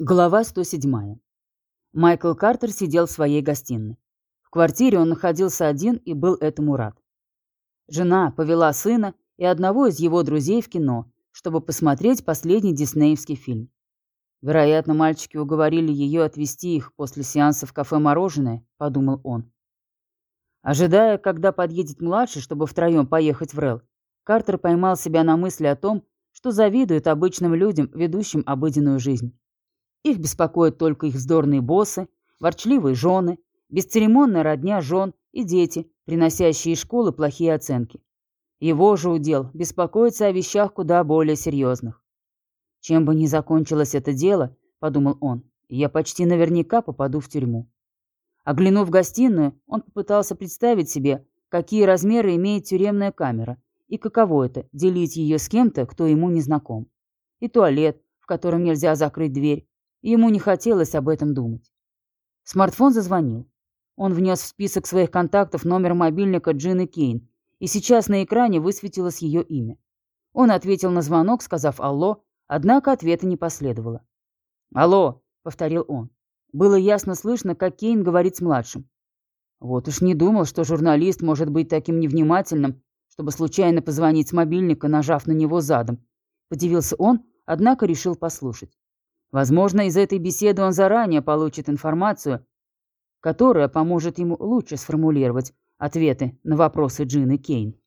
Глава 107. Майкл Картер сидел в своей гостиной. В квартире он находился один и был этому рад. Жена повела сына и одного из его друзей в кино, чтобы посмотреть последний диснеевский фильм. Вероятно, мальчики уговорили ее отвезти их после сеанса в кафе «Мороженое», — подумал он. Ожидая, когда подъедет младший, чтобы втроем поехать в Рел, Картер поймал себя на мысли о том, что завидует обычным людям, ведущим обыденную жизнь. Их беспокоят только их вздорные боссы, ворчливые жены, бесцеремонная родня жен и дети, приносящие из школы плохие оценки. Его же удел беспокоиться о вещах куда более серьезных. Чем бы ни закончилось это дело, подумал он, я почти наверняка попаду в тюрьму. Оглянув гостиную, он попытался представить себе, какие размеры имеет тюремная камера и каково это – делить ее с кем-то, кто ему не знаком. И туалет, в котором нельзя закрыть дверь, Ему не хотелось об этом думать. Смартфон зазвонил. Он внес в список своих контактов номер мобильника Джины Кейн, и сейчас на экране высветилось ее имя. Он ответил на звонок, сказав «Алло», однако ответа не последовало. «Алло», — повторил он. Было ясно слышно, как Кейн говорит с младшим. Вот уж не думал, что журналист может быть таким невнимательным, чтобы случайно позвонить с мобильника, нажав на него задом. Подивился он, однако решил послушать. Возможно, из этой беседы он заранее получит информацию, которая поможет ему лучше сформулировать ответы на вопросы Джины Кейн.